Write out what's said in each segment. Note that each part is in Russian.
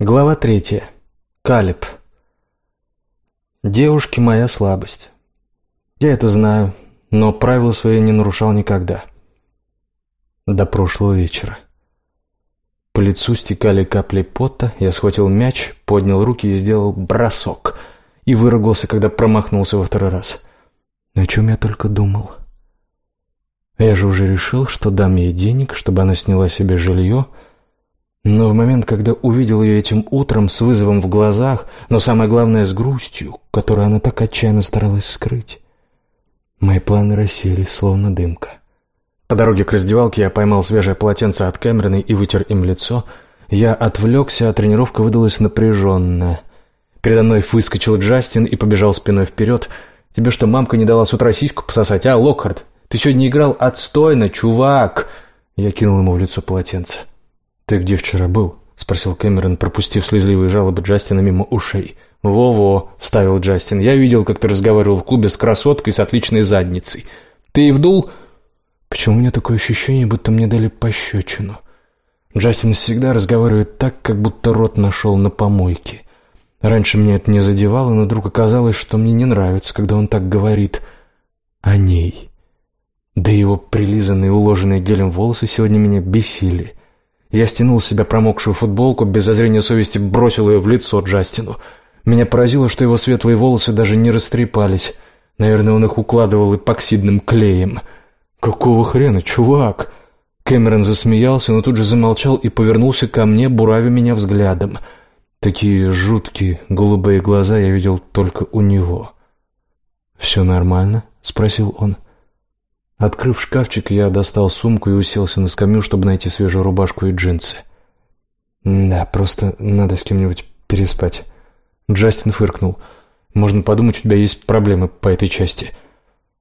Глава третья. Калиб. Девушки – моя слабость. Я это знаю, но правила свои не нарушал никогда. До прошлого вечера. По лицу стекали капли пота, я схватил мяч, поднял руки и сделал бросок. И выругался, когда промахнулся во второй раз. О чем я только думал. Я же уже решил, что дам ей денег, чтобы она сняла себе жилье – но в момент, когда увидел ее этим утром с вызовом в глазах, но самое главное с грустью, которую она так отчаянно старалась скрыть, мои планы рассеялись, словно дымка. По дороге к раздевалке я поймал свежее полотенце от Кэмероны и вытер им лицо. Я отвлекся, а тренировка выдалась напряженная. Передо мной выскочил Джастин и побежал спиной вперед. «Тебе что, мамка не дала с утра сиську пососать, а, Локхард? Ты сегодня играл отстойно, чувак!» Я кинул ему в лицо полотенце. «Ты где вчера был?» — спросил Кэмерон, пропустив слезливые жалобы Джастина мимо ушей. «Во-во», — вставил Джастин, — «я видел, как ты разговаривал в клубе с красоткой с отличной задницей. Ты и вдул?» «Почему у меня такое ощущение, будто мне дали пощечину?» Джастин всегда разговаривает так, как будто рот нашел на помойке. Раньше меня это не задевало, но вдруг оказалось, что мне не нравится, когда он так говорит о ней. Да его прилизанные, уложенные гелем волосы сегодня меня бесили. Я стянул с себя промокшую футболку, без зазрения совести бросил ее в лицо Джастину. Меня поразило, что его светлые волосы даже не растрепались. Наверное, он их укладывал эпоксидным клеем. «Какого хрена, чувак?» Кэмерон засмеялся, но тут же замолчал и повернулся ко мне, буравя меня взглядом. Такие жуткие голубые глаза я видел только у него. «Все нормально?» — спросил он. — Открыв шкафчик, я достал сумку и уселся на скамью, чтобы найти свежую рубашку и джинсы. «Да, просто надо с кем-нибудь переспать». Джастин фыркнул. «Можно подумать, у тебя есть проблемы по этой части».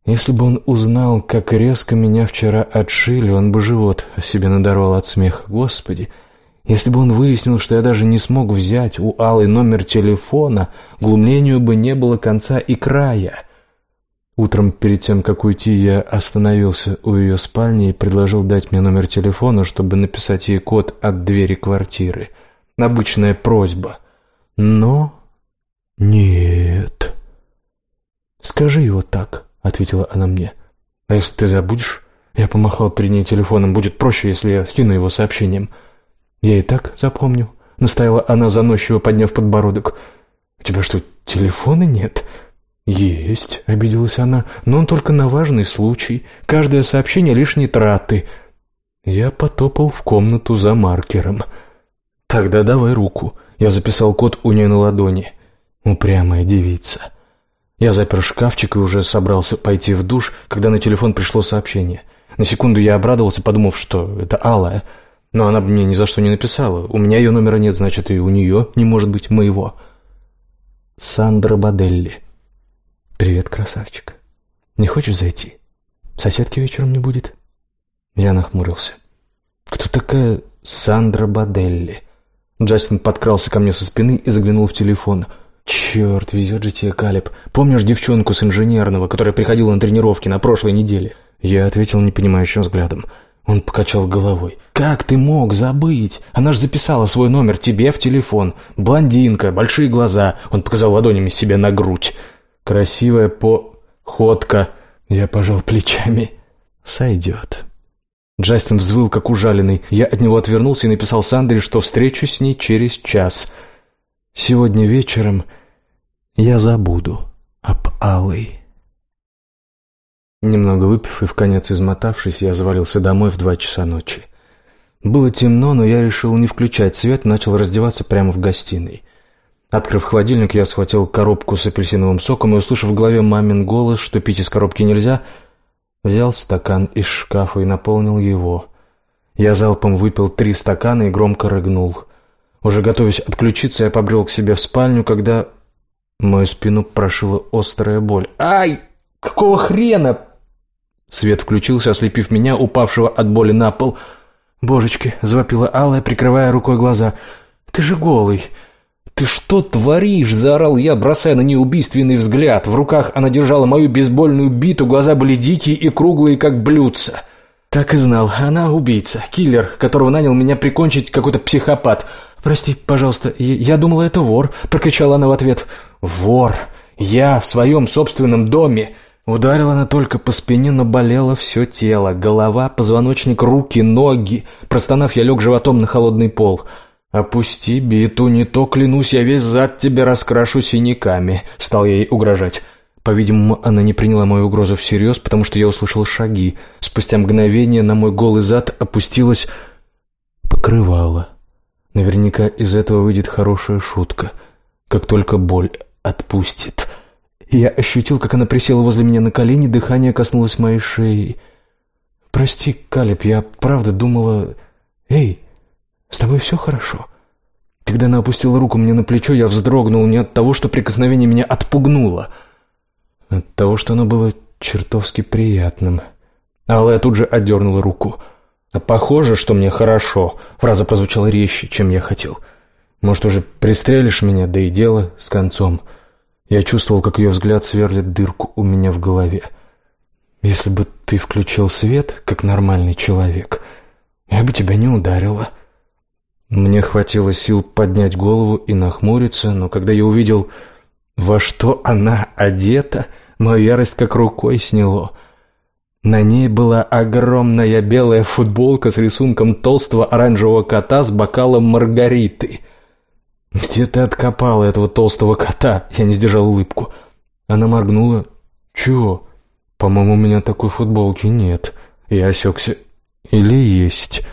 Если бы он узнал, как резко меня вчера отшили, он бы живот себе надорвал от смеха. Господи! Если бы он выяснил, что я даже не смог взять у Аллы номер телефона, глумлению бы не было конца и края. Утром, перед тем, как уйти, я остановился у ее спальни и предложил дать мне номер телефона, чтобы написать ей код от двери квартиры. Обычная просьба. Но... нет. «Скажи его так», — ответила она мне. «А если ты забудешь?» Я помахал перед ней телефоном. «Будет проще, если я скину его сообщением». «Я и так запомню», — настояла она, заносчиво подняв подбородок. «У тебя что, телефона нет?» «Есть», — обиделась она, — «но он только на важный случай. Каждое сообщение — лишние траты». Я потопал в комнату за маркером. «Тогда давай руку». Я записал код у нее на ладони. Упрямая девица. Я запер шкафчик и уже собрался пойти в душ, когда на телефон пришло сообщение. На секунду я обрадовался, подумав, что это Алая. Но она бы мне ни за что не написала. У меня ее номера нет, значит, и у нее не может быть моего. Сандра Баделли. «Привет, красавчик. Не хочешь зайти? Соседки вечером не будет?» Я нахмурился. «Кто такая Сандра Баделли?» Джастин подкрался ко мне со спины и заглянул в телефон. «Черт, везет же тебе, Калеб. Помнишь девчонку с инженерного, которая приходила на тренировки на прошлой неделе?» Я ответил непонимающим взглядом. Он покачал головой. «Как ты мог забыть? Она же записала свой номер тебе в телефон. Блондинка, большие глаза». Он показал ладонями себе на грудь. Красивая походка. Я пожал плечами. Сойдет. Джастин взвыл, как ужаленный. Я от него отвернулся и написал Сандре, что встречусь с ней через час. Сегодня вечером я забуду об Алой. Немного выпив и в конец измотавшись, я завалился домой в два часа ночи. Было темно, но я решил не включать свет начал раздеваться прямо в гостиной. Открыв холодильник, я схватил коробку с апельсиновым соком и, услышав в голове мамин голос, что пить из коробки нельзя, взял стакан из шкафа и наполнил его. Я залпом выпил три стакана и громко рыгнул. Уже готовясь отключиться, я побрел к себе в спальню, когда мою спину прошила острая боль. «Ай! Какого хрена?» Свет включился, ослепив меня, упавшего от боли на пол. «Божечки!» — завопила Алая, прикрывая рукой глаза. «Ты же голый!» «Ты что творишь?» – заорал я, бросая на нее убийственный взгляд. В руках она держала мою бейсбольную биту, глаза были дикие и круглые, как блюдца. Так и знал, она убийца, киллер, которого нанял меня прикончить какой-то психопат. «Прости, пожалуйста, я думала, это вор», — прокричала она в ответ. «Вор! Я в своем собственном доме!» Ударила она только по спине, но болело все тело. Голова, позвоночник, руки, ноги. Простонав, я лег животом на холодный пол. «Опусти биту, не то, клянусь, я весь зад тебе раскрашу синяками», — стал я ей угрожать. По-видимому, она не приняла мою угрозу всерьез, потому что я услышал шаги. Спустя мгновение на мой голый зад опустилась покрывало. Наверняка из этого выйдет хорошая шутка, как только боль отпустит. Я ощутил, как она присела возле меня на колени, дыхание коснулось моей шеи. «Прости, Калеб, я правда думала... Эй, с тобой все хорошо?» Когда она опустила руку мне на плечо, я вздрогнул не от того, что прикосновение меня отпугнуло, а от того, что оно было чертовски приятным. Алая тут же отдернула руку. «А похоже, что мне хорошо», — фраза прозвучала резче, чем я хотел. «Может, уже пристрелишь меня, да и дело с концом». Я чувствовал, как ее взгляд сверлит дырку у меня в голове. «Если бы ты включил свет, как нормальный человек, я бы тебя не ударила». Мне хватило сил поднять голову и нахмуриться, но когда я увидел, во что она одета, мою ярость как рукой сняло. На ней была огромная белая футболка с рисунком толстого оранжевого кота с бокалом маргариты. «Где ты откопала этого толстого кота?» Я не сдержал улыбку. Она моргнула. «Чего?» «По-моему, у меня такой футболки нет». Я осекся. «Или есть?»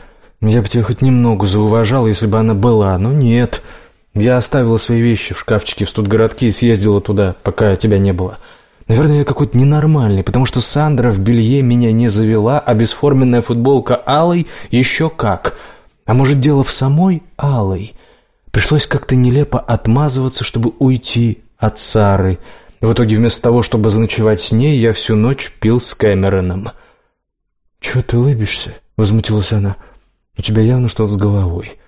Я бы тебя хоть немного зауважал, если бы она была, но нет. Я оставила свои вещи в шкафчике в студгородке и съездила туда, пока тебя не было. Наверное, я какой-то ненормальный, потому что Сандра в белье меня не завела, а бесформенная футболка Алой еще как. А может, дело в самой Алой? Пришлось как-то нелепо отмазываться, чтобы уйти от Сары. В итоге, вместо того, чтобы заночевать с ней, я всю ночь пил с Кэмероном. «Чего ты улыбишься?» — возмутилась она. У тебя явно что-то с головой.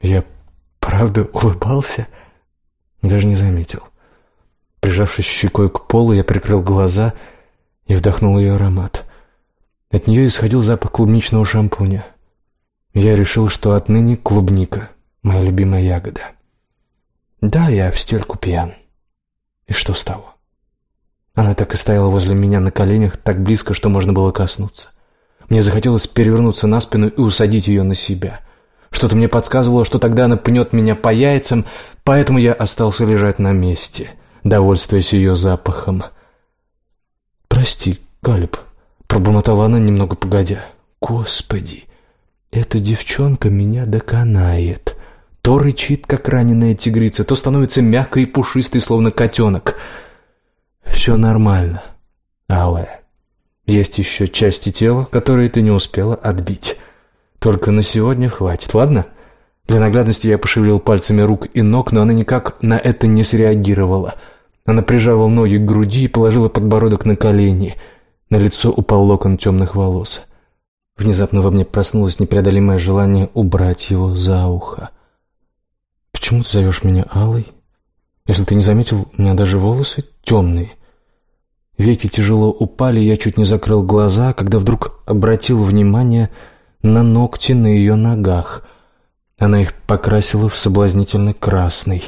Я правда улыбался? Даже не заметил. Прижавшись щекой к полу, я прикрыл глаза и вдохнул ее аромат. От нее исходил запах клубничного шампуня. Я решил, что отныне клубника — моя любимая ягода. Да, я в стельку пьян. И что с того? Она так и стояла возле меня на коленях, так близко, что можно было коснуться. Мне захотелось перевернуться на спину и усадить ее на себя. Что-то мне подсказывало, что тогда она пнет меня по яйцам, поэтому я остался лежать на месте, довольствуясь ее запахом. «Прости, Галеб», — пробормотала она немного погодя. «Господи, эта девчонка меня доконает». То рычит, как раненая тигрица, то становится мягкой и пушистой, словно котенок. «Все нормально, Алая». Есть еще части тела, которые ты не успела отбить. Только на сегодня хватит, ладно? Для наглядности я пошевелил пальцами рук и ног, но она никак на это не среагировала. Она прижала ноги к груди и положила подбородок на колени. На лицо упал локон темных волос. Внезапно во мне проснулось непреодолимое желание убрать его за ухо. «Почему ты зовешь меня Алой? Если ты не заметил, у меня даже волосы темные. Веки тяжело упали, я чуть не закрыл глаза, когда вдруг обратил внимание на ногти на ее ногах. Она их покрасила в соблазнительно красный.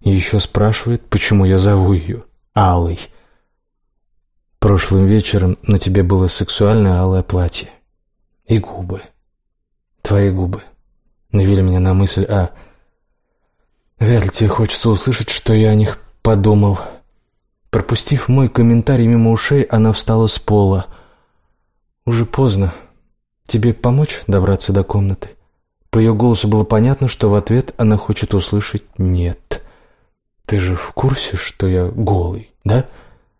И еще спрашивает, почему я зову ее Алой. Прошлым вечером на тебе было сексуальное алое платье. И губы. Твои губы. Навели меня на мысль, а... Вряд ли тебе хочется услышать, что я о них подумал. Пропустив мой комментарий мимо ушей, она встала с пола. «Уже поздно. Тебе помочь добраться до комнаты?» По ее голосу было понятно, что в ответ она хочет услышать «нет». «Ты же в курсе, что я голый, да?»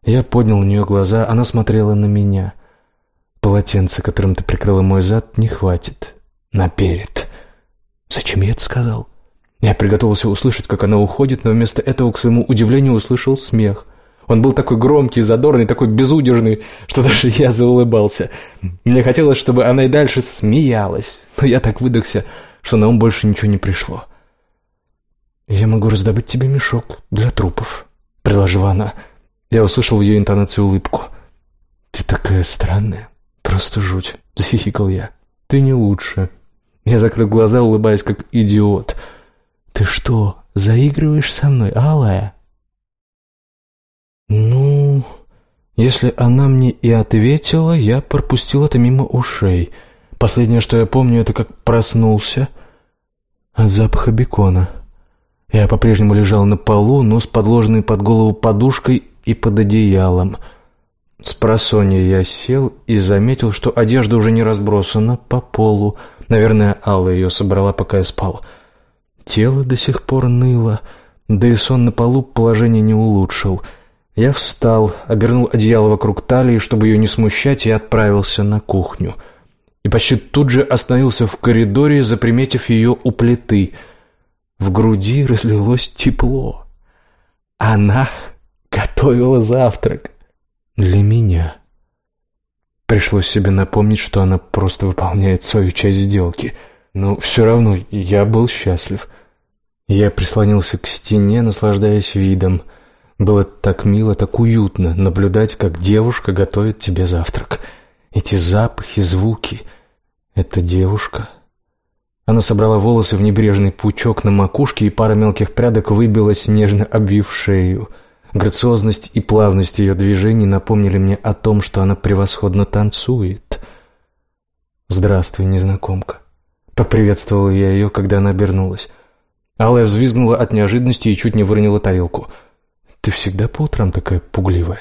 Я поднял у нее глаза, она смотрела на меня. «Полотенце, которым ты прикрыла мой зад, не хватит. Наперед». «Зачем я это сказал?» Я приготовился услышать, как она уходит, но вместо этого, к своему удивлению, услышал смех – он был такой громкий, задорный, такой безудержный, что даже я заулыбался. Мне хотелось, чтобы она и дальше смеялась, но я так выдохся, что на ум больше ничего не пришло. «Я могу раздобыть тебе мешок для трупов», — приложила она. Я услышал в ее интонации улыбку. «Ты такая странная, просто жуть», — захихикал я. «Ты не лучше». Я закрыл глаза, улыбаясь как идиот. Ты что, заигрываешь со мной, Алая?» «Ну...» Если она мне и ответила, я пропустил это мимо ушей. Последнее, что я помню, это как проснулся от запаха бекона. Я по-прежнему лежал на полу, но с подложенной под голову подушкой и под одеялом. С просонья я сел и заметил, что одежда уже не разбросана по полу. Наверное, Алла ее собрала, пока я спал. Тело до сих пор ныло, да и сон на полу положение не улучшил — я встал, обернул одеяло вокруг талии, чтобы ее не смущать, и отправился на кухню. И почти тут же остановился в коридоре, заприметив ее у плиты. В груди разлилось тепло. Она готовила завтрак для меня. Пришлось себе напомнить, что она просто выполняет свою часть сделки. Но все равно я был счастлив. Я прислонился к стене, наслаждаясь видом — было так мило, так уютно наблюдать, как девушка готовит тебе завтрак. Эти запахи, звуки. Это девушка. Она собрала волосы в небрежный пучок на макушке, и пара мелких прядок выбилась, нежно обвив шею. Грациозность и плавность ее движений напомнили мне о том, что она превосходно танцует. «Здравствуй, незнакомка». Поприветствовал я ее, когда она обернулась. Алая взвизгнула от неожиданности и чуть не выронила тарелку – «Ты всегда по утрам такая пугливая?»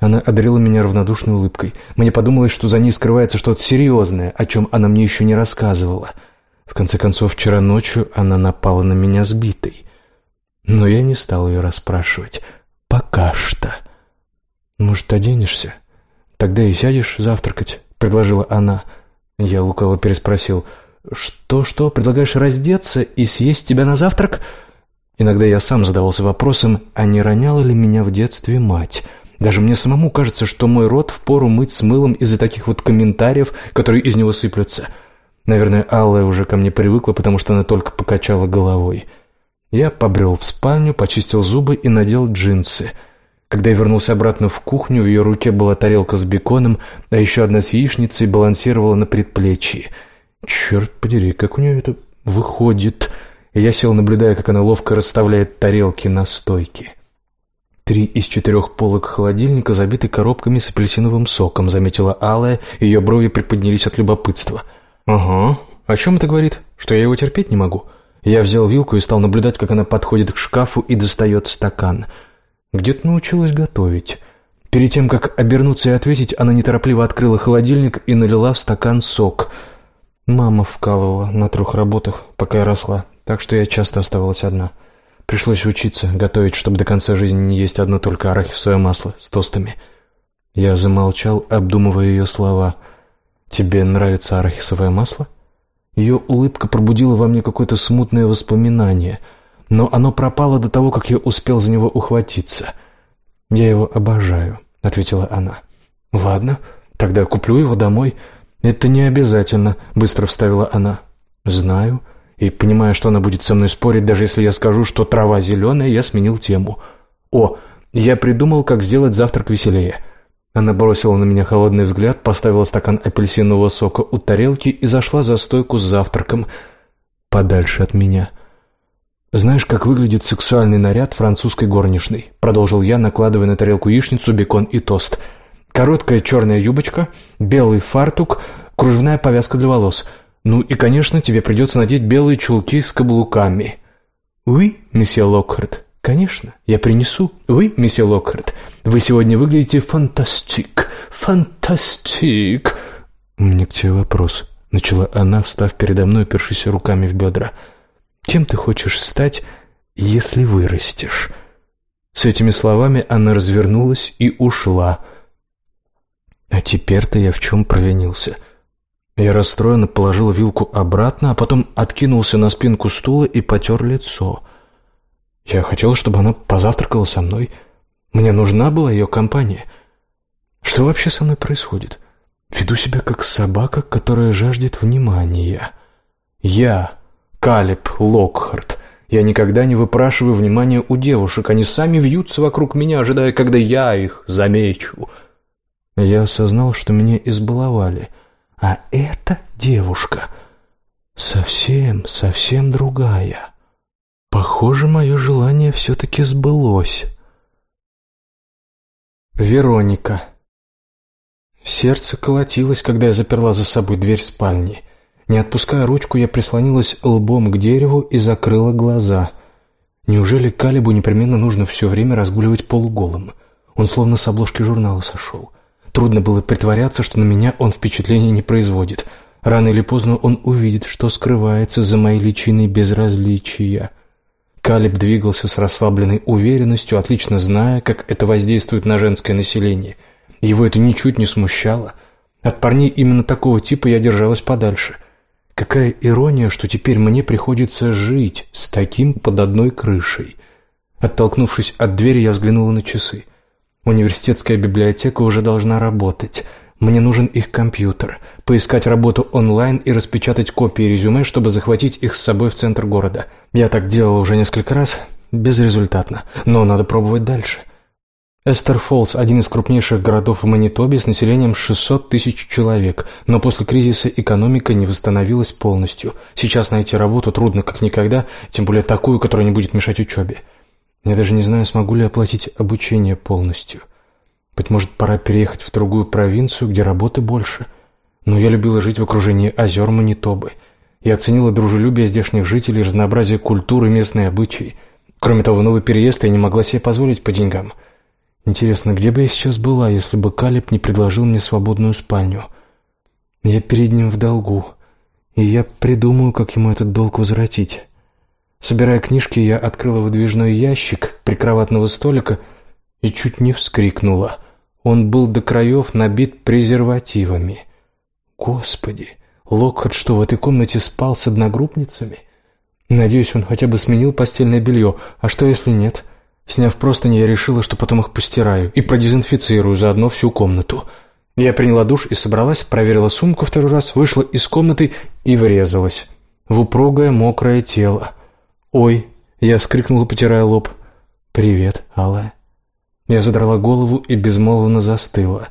Она одарила меня равнодушной улыбкой. Мне подумалось, что за ней скрывается что-то серьезное, о чем она мне еще не рассказывала. В конце концов, вчера ночью она напала на меня сбитой. Но я не стал ее расспрашивать. Пока что. «Может, оденешься? Тогда и сядешь завтракать», — предложила она. Я лукаво переспросил. «Что-что, предлагаешь раздеться и съесть тебя на завтрак?» Иногда я сам задавался вопросом, а не роняла ли меня в детстве мать. Даже мне самому кажется, что мой рот впору мыть с мылом из-за таких вот комментариев, которые из него сыплются. Наверное, Алла уже ко мне привыкла, потому что она только покачала головой. Я побрел в спальню, почистил зубы и надел джинсы. Когда я вернулся обратно в кухню, в ее руке была тарелка с беконом, а еще одна с яичницей балансировала на предплечье. Черт подери, как у нее это выходит я сел, наблюдая, как она ловко расставляет тарелки на стойке. Три из четырех полок холодильника забиты коробками с апельсиновым соком, заметила Алая, ее брови приподнялись от любопытства. «Ага. О чем это говорит? Что я его терпеть не могу?» Я взял вилку и стал наблюдать, как она подходит к шкафу и достает стакан. Где-то научилась готовить. Перед тем, как обернуться и ответить, она неторопливо открыла холодильник и налила в стакан сок. Мама вкалывала на трех работах, пока я росла так что я часто оставалась одна. Пришлось учиться готовить, чтобы до конца жизни не есть одно только арахисовое масло с тостами. Я замолчал, обдумывая ее слова. «Тебе нравится арахисовое масло?» Ее улыбка пробудила во мне какое-то смутное воспоминание, но оно пропало до того, как я успел за него ухватиться. «Я его обожаю», — ответила она. «Ладно, тогда куплю его домой». «Это не обязательно», — быстро вставила она. «Знаю», и, понимая, что она будет со мной спорить, даже если я скажу, что трава зеленая, я сменил тему. «О, я придумал, как сделать завтрак веселее». Она бросила на меня холодный взгляд, поставила стакан апельсинового сока у тарелки и зашла за стойку с завтраком подальше от меня. «Знаешь, как выглядит сексуальный наряд французской горничной?» Продолжил я, накладывая на тарелку яичницу, бекон и тост. «Короткая черная юбочка, белый фартук, кружевная повязка для волос». Ну и, конечно, тебе придется надеть белые чулки с каблуками. Вы, месье Локхарт? Конечно, я принесу. Вы, месье Локхарт, вы сегодня выглядите фантастик. Фантастик. У меня к тебе вопрос. Начала она, встав передо мной, опершись руками в бедра. Кем ты хочешь стать, если вырастешь? С этими словами она развернулась и ушла. А теперь-то я в чем провинился? — я расстроенно положил вилку обратно, а потом откинулся на спинку стула и потер лицо. Я хотел, чтобы она позавтракала со мной. Мне нужна была ее компания. Что вообще со мной происходит? Веду себя как собака, которая жаждет внимания. Я, Калеб Локхарт, я никогда не выпрашиваю внимания у девушек. Они сами вьются вокруг меня, ожидая, когда я их замечу. Я осознал, что меня избаловали — а эта девушка совсем, совсем другая. Похоже, мое желание все-таки сбылось. Вероника. Сердце колотилось, когда я заперла за собой дверь спальни. Не отпуская ручку, я прислонилась лбом к дереву и закрыла глаза. Неужели Калибу непременно нужно все время разгуливать полуголым? Он словно с обложки журнала сошел. Трудно было притворяться, что на меня он впечатления не производит. Рано или поздно он увидит, что скрывается за моей личиной безразличия. Калиб двигался с расслабленной уверенностью, отлично зная, как это воздействует на женское население. Его это ничуть не смущало. От парней именно такого типа я держалась подальше. Какая ирония, что теперь мне приходится жить с таким под одной крышей. Оттолкнувшись от двери, я взглянула на часы. Университетская библиотека уже должна работать. Мне нужен их компьютер, поискать работу онлайн и распечатать копии резюме, чтобы захватить их с собой в центр города. Я так делала уже несколько раз, безрезультатно, но надо пробовать дальше. Эстер Фоллс – один из крупнейших городов в Манитобе с населением 600 тысяч человек, но после кризиса экономика не восстановилась полностью. Сейчас найти работу трудно как никогда, тем более такую, которая не будет мешать учебе. Я даже не знаю, смогу ли оплатить обучение полностью. Быть может, пора переехать в другую провинцию, где работы больше. Но я любила жить в окружении озер Манитобы. Я оценила дружелюбие здешних жителей, разнообразие культуры, местные обычаи. Кроме того, новый переезд я не могла себе позволить по деньгам. Интересно, где бы я сейчас была, если бы Калиб не предложил мне свободную спальню? Я перед ним в долгу, и я придумаю, как ему этот долг возвратить. Собирая книжки, я открыла выдвижной ящик прикроватного столика и чуть не вскрикнула. Он был до краев набит презервативами. Господи, Локхард что, в этой комнате спал с одногруппницами? Надеюсь, он хотя бы сменил постельное белье, а что если нет? Сняв простыни, я решила, что потом их постираю и продезинфицирую заодно всю комнату. Я приняла душ и собралась, проверила сумку второй раз, вышла из комнаты и врезалась в упругое мокрое тело. «Ой!» — я вскрикнула, потирая лоб. «Привет, Алла». Я задрала голову и безмолвно застыла.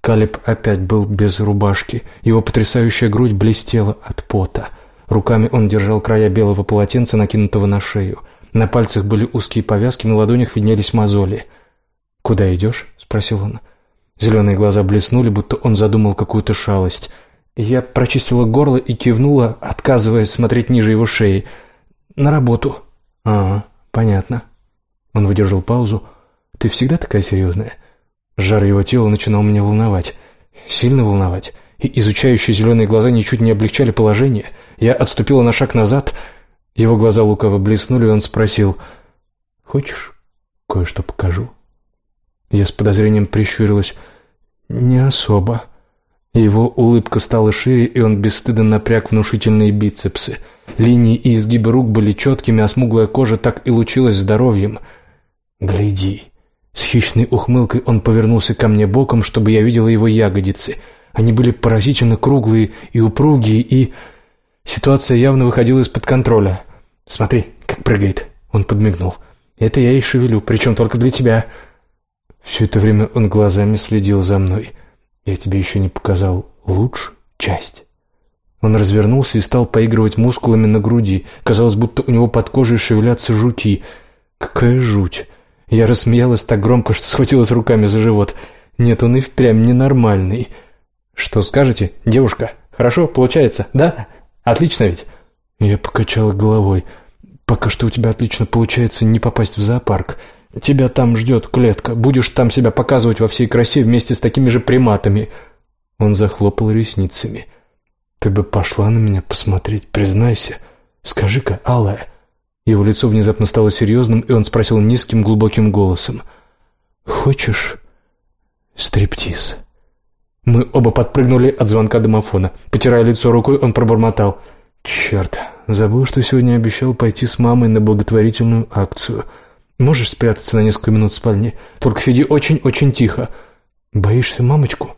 Калиб опять был без рубашки. Его потрясающая грудь блестела от пота. Руками он держал края белого полотенца, накинутого на шею. На пальцах были узкие повязки, на ладонях виднелись мозоли. «Куда идешь?» — спросил он. Зеленые глаза блеснули, будто он задумал какую-то шалость. Я прочистила горло и кивнула, отказываясь смотреть ниже его шеи — «На работу». «А, понятно». Он выдержал паузу. «Ты всегда такая серьезная?» Жар его тела начинал меня волновать. Сильно волновать. И изучающие зеленые глаза ничуть не облегчали положение. Я отступила на шаг назад. Его глаза лукаво блеснули, и он спросил. «Хочешь, кое-что покажу?» Я с подозрением прищурилась. «Не особо». Его улыбка стала шире, и он бесстыдно напряг внушительные бицепсы – Линии и изгибы рук были четкими, а смуглая кожа так и лучилась здоровьем. «Гляди!» С хищной ухмылкой он повернулся ко мне боком, чтобы я видела его ягодицы. Они были поразительно круглые и упругие, и... Ситуация явно выходила из-под контроля. «Смотри, как прыгает!» Он подмигнул. «Это я и шевелю, причем только для тебя». Все это время он глазами следил за мной. «Я тебе еще не показал лучшую часть». Он развернулся и стал поигрывать мускулами на груди. Казалось, будто у него под кожей шевелятся жуки. Какая жуть! Я рассмеялась так громко, что схватилась руками за живот. Нет, он и впрямь ненормальный. Что скажете, девушка? Хорошо получается, да? Отлично ведь? Я покачала головой. Пока что у тебя отлично получается не попасть в зоопарк. Тебя там ждет клетка. Будешь там себя показывать во всей красе вместе с такими же приматами. Он захлопал ресницами. «Ты бы пошла на меня посмотреть, признайся. Скажи-ка, Алая». Его лицо внезапно стало серьезным, и он спросил низким глубоким голосом. «Хочешь стриптиз?» Мы оба подпрыгнули от звонка домофона. Потирая лицо рукой, он пробормотал. «Черт, забыл, что сегодня обещал пойти с мамой на благотворительную акцию. Можешь спрятаться на несколько минут в спальне? Только сиди очень-очень тихо. Боишься мамочку?»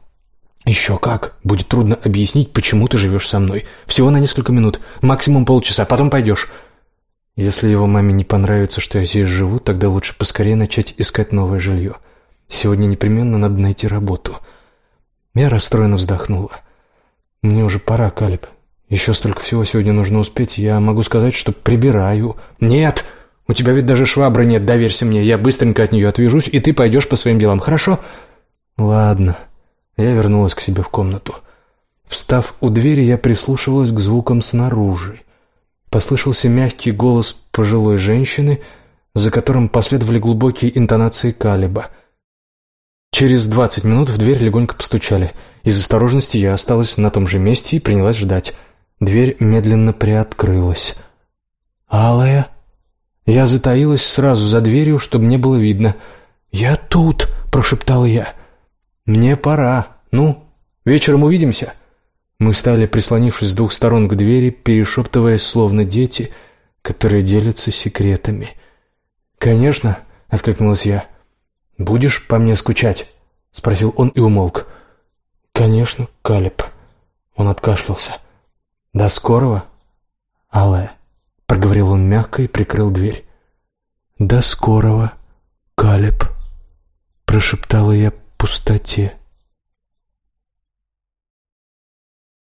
«Еще как. Будет трудно объяснить, почему ты живешь со мной. Всего на несколько минут, максимум полчаса, потом пойдешь». Если его маме не понравится, что я здесь живу, тогда лучше поскорее начать искать новое жилье. Сегодня непременно надо найти работу. Я расстроенно вздохнула. Мне уже пора, Калиб. Еще столько всего сегодня нужно успеть. Я могу сказать, что прибираю. Нет! У тебя ведь даже швабры нет, доверься мне. Я быстренько от нее отвяжусь, и ты пойдешь по своим делам, хорошо?» «Ладно». Я вернулась к себе в комнату. Встав у двери, я прислушивалась к звукам снаружи. Послышался мягкий голос пожилой женщины, за которым последовали глубокие интонации Калиба. Через двадцать минут в дверь легонько постучали. Из осторожности я осталась на том же месте и принялась ждать. Дверь медленно приоткрылась. «Алая?» Я затаилась сразу за дверью, чтобы не было видно. «Я тут!» — прошептал я. «Мне пора. Ну, вечером увидимся». Мы стали, прислонившись с двух сторон к двери, перешептываясь, словно дети, которые делятся секретами. «Конечно», — откликнулась я. «Будешь по мне скучать?» — спросил он и умолк. «Конечно, Калеб». Он откашлялся. «До скорого, Алая», — проговорил он мягко и прикрыл дверь. «До скорого, Калеб», — прошептала я пустоте.